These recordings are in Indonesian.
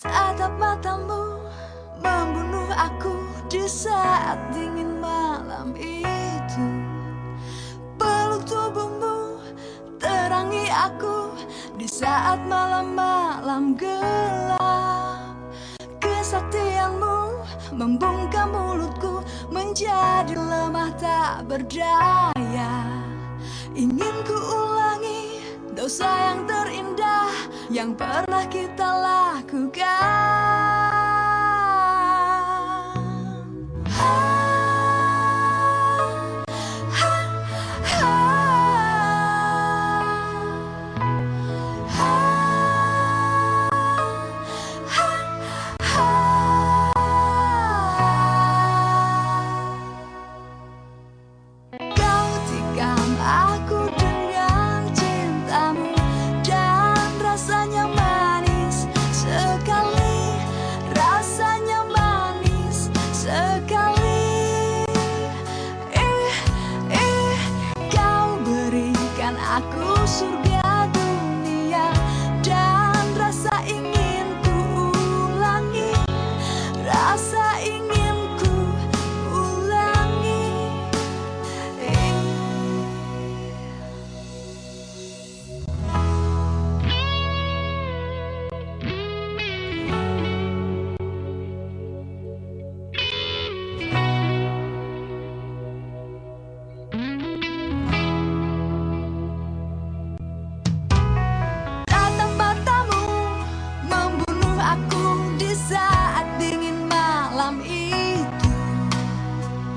Tatap matamu membunuh aku di saat dingin malam itu. Peluk tubuhmu terangi aku di saat malam-malam gelap. Kesaktianmu membungkam mulutku menjadi lemah tak berdaya. Ingin ku ulangi dosa yang terindah yang pernah kita lakukan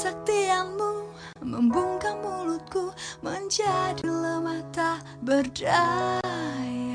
Kesaktianmu membungkam mulutku menjadi lemah tak berdaya